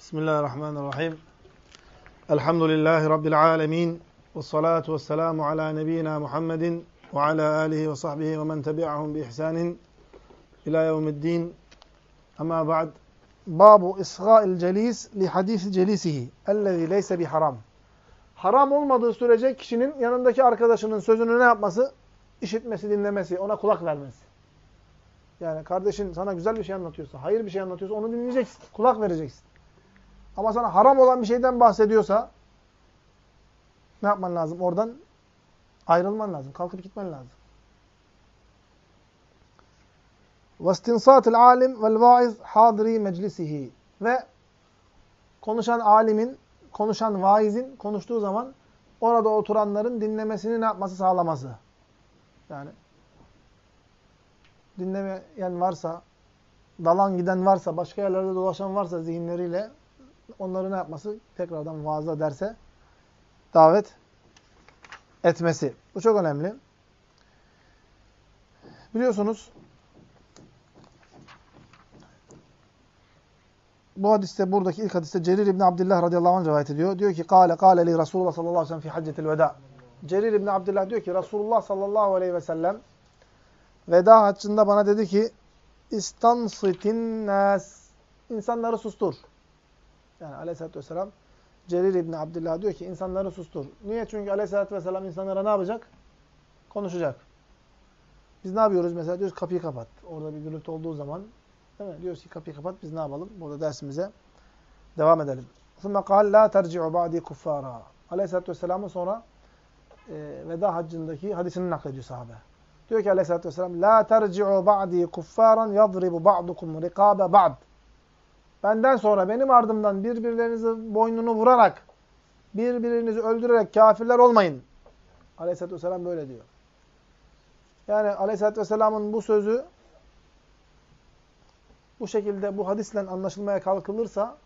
Bismillahirrahmanirrahim. Elhamdülillahi Rabbil alemin. Ve salatu ve selamu ala nebiyyina Muhammedin ve ala alihi ve sahbihi ve men tebi'ahum bi ihsanin ila yevmiddin. Ama ba'd. Babu isga'il celis li hadisi celisihi. Ellezî leyse bi haram. Haram olmadığı sürece kişinin yanındaki arkadaşının sözünü ne yapması? İşitmesi, dinlemesi, ona kulak vermesi. Yani kardeşin sana güzel bir şey anlatıyorsa, hayır bir şey anlatıyorsa onu dinleyeceksin, kulak vereceksin. Ama sana haram olan bir şeyden bahsediyorsa ne yapman lazım? Oradan ayrılman lazım. Kalkıp gitmen lazım. وَاسْتِنْصَاتِ الْعَالِمْ وَالْوَاِذْ حَاضِرِي مَجْلِسِهِ Ve konuşan alimin, konuşan vaizin konuştuğu zaman orada oturanların dinlemesini ne yapması sağlaması. Yani dinlemeyen varsa, dalan giden varsa, başka yerlerde dolaşan varsa zihinleriyle onları ne yapması? Tekrardan vaazda derse davet etmesi. Bu çok önemli. Biliyorsunuz bu hadiste, buradaki ilk hadiste Cerir İbni Abdullah radıyallahu anh rivayet ediyor. Diyor ki, Kale kâle li Resulullah sallallahu aleyhi ve sellem fi haccetil veda. Cerir İbni Abdullah diyor ki, Resulullah sallallahu aleyhi ve sellem veda haccında bana dedi ki, İstansitin nas. İnsanları sustur. Yani aleyhissalatü vesselam Cerir İbni Abdullah diyor ki insanları sustur. Niye? Çünkü aleyhissalatü vesselam insanlara ne yapacak? Konuşacak. Biz ne yapıyoruz mesela? Diyoruz kapıyı kapat. Orada bir gürültü olduğu zaman değil mi? Diyoruz ki kapıyı kapat biz ne yapalım? Burada dersimize devam edelim. ثُمَّ قَالْ لَا تَرْجِعُ بَعْدِي كُفَّارًا Aleyhisselatü Vesselam'ın sonra e, veda haccındaki hadisini naklediyor sahabe. Diyor ki Aleyhisselatü Vesselam لَا تَرْجِعُ بَعْدِي كُفَّارًا يَضْرِبُ بَعْضُكُمْ رِقَابَ بَعْضٍ Benden sonra benim ardımdan birbirlerinizi boynunu vurarak, birbirinizi öldürerek kafirler olmayın. Aleyhisselatü Vesselam böyle diyor. Yani Aleyhisselatü Vesselam'ın bu sözü bu şekilde bu hadisle anlaşılmaya kalkılırsa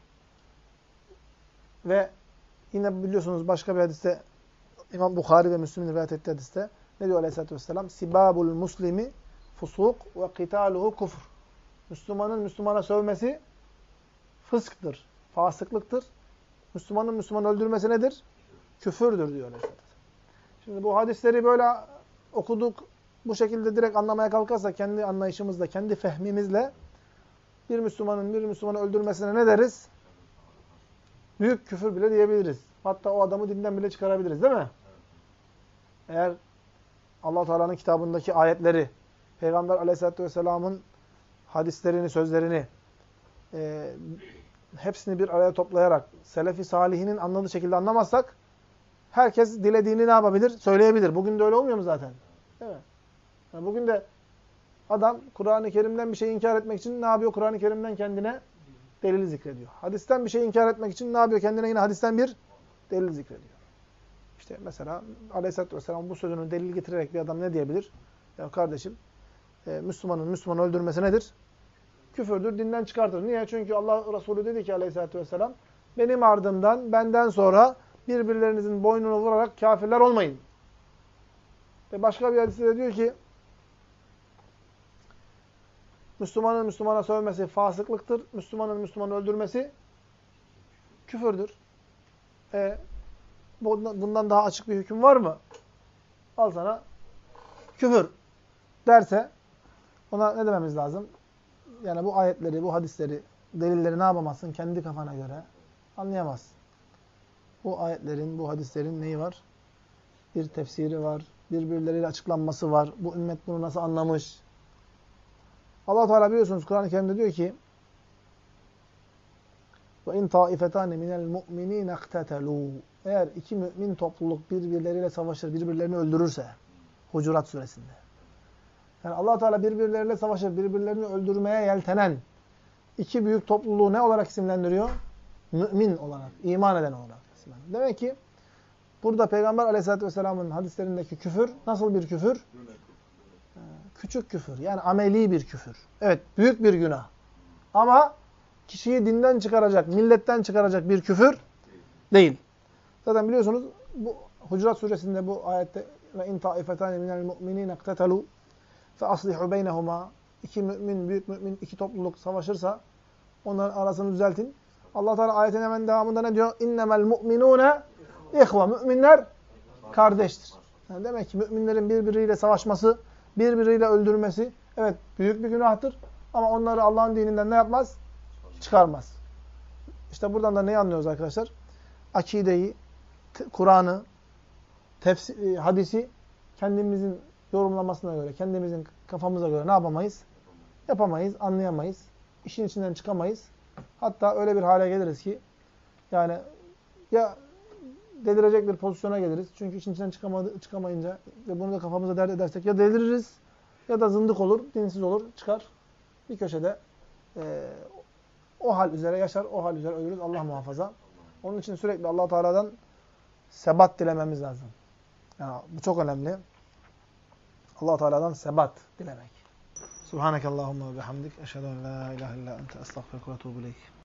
ve yine biliyorsunuz başka bir hadiste İmam Bukhari ve Müslim'in rivayet ettiği hadiste ne diyor Aleyhisselatü Vesselam? Sibabul muslimi fusuk ve kitaluhu kufr. Müslümanın Müslümana sövmesi fısktır, fasıklıktır. Müslümanın Müslüman öldürmesi nedir? Küfürdür diyor Aleyhisselam. Şimdi bu hadisleri böyle okuduk, bu şekilde direkt anlamaya kalkarsa kendi anlayışımızla, kendi fehmimizle bir Müslümanın bir Müslümanı öldürmesine ne deriz? Büyük küfür bile diyebiliriz. Hatta o adamı dinden bile çıkarabiliriz değil mi? Eğer allah Teala'nın kitabındaki ayetleri, Peygamber aleyhissalatü vesselamın hadislerini, sözlerini e, hepsini bir araya toplayarak Selefi Salihinin anladığı şekilde anlamazsak herkes dilediğini ne yapabilir? Söyleyebilir. Bugün de öyle olmuyor mu zaten? Değil mi? Yani bugün de adam Kur'an-ı Kerim'den bir şey inkar etmek için ne yapıyor? Kur'an-ı Kerim'den kendine delil zikrediyor. Hadisten bir şey inkar etmek için ne yapıyor? Kendine yine hadisten bir delil zikrediyor. İşte mesela Aleyhisselatü Vesselam bu sözünü delil getirerek bir adam ne diyebilir? Ya kardeşim, e, Müslümanın Müslümanı öldürmesi nedir? Küfürdür, dinden çıkartır. Niye? Çünkü Allah Resulü dedi ki aleyhissalatü vesselam, benim ardımdan, benden sonra birbirlerinizin boynunu vurarak kafirler olmayın. Ve başka bir hadiste de diyor ki, Müslümanın Müslümana sövmesi fasıklıktır. Müslümanın Müslümanı öldürmesi küfürdür. E, bundan daha açık bir hüküm var mı? Al sana küfür derse ona ne dememiz lazım? Yani bu ayetleri, bu hadisleri, delilleri ne yapamazsın? Kendi kafana göre anlayamazsın. Bu ayetlerin, bu hadislerin neyi var? Bir tefsiri var, birbirleriyle açıklanması var. Bu ümmet bunu nasıl anlamış? Allah Teala biliyorsunuz Kur'an-ı Kerim'de diyor ki: "Ve in taifetan minel mu'minin iqtatalu." Eğer iki mümin topluluk birbirleriyle savaşır, birbirlerini öldürürse Hucurat suresinde. Yani allah Teala birbirleriyle savaşır, birbirlerini öldürmeye yeltenen iki büyük topluluğu ne olarak isimlendiriyor? Mümin olarak, iman eden olarak isimlendiriyor. Demek ki burada Peygamber aleyhissalatü vesselamın hadislerindeki küfür nasıl bir küfür? Ee, küçük küfür. Yani ameli bir küfür. Evet, büyük bir günah. Ama kişiyi dinden çıkaracak, milletten çıkaracak bir küfür değil. Zaten biliyorsunuz bu Hucurat suresinde bu ayette ve in taifetani minel mu'minin iqtatalu فَأَصْلِحُ بَيْنَهُمَا İki mümin, büyük mümin, iki topluluk savaşırsa onların arasını düzeltin. Allah Teala ayetin hemen devamında ne diyor? İnnemel mu'minune ihve. Müminler kardeştir. Yani demek ki müminlerin birbiriyle savaşması, birbiriyle öldürmesi evet büyük bir günahtır. Ama onları Allah'ın dininden ne yapmaz? Çıkarmaz. İşte buradan da neyi anlıyoruz arkadaşlar? Akideyi, Kur'an'ı, tefsir, hadisi kendimizin yorumlamasına göre, kendimizin kafamıza göre ne yapamayız? Yapamayız, anlayamayız. İşin içinden çıkamayız. Hatta öyle bir hale geliriz ki yani ya delirecek bir pozisyona geliriz. Çünkü işin içinden çıkamadı, çıkamayınca ve bunu da kafamıza dert edersek ya deliririz ya da zındık olur, dinsiz olur, çıkar. Bir köşede e, o hal üzere yaşar, o hal üzere ölürüz. Allah muhafaza. Onun için sürekli allah Teala'dan sebat dilememiz lazım. Yani bu çok önemli. Allah Teala'dan sebat dilemek. Subhanakallahumma ve bihamdik. Eşhedü en la ilahe illa ente estağfirullah ve etûbü.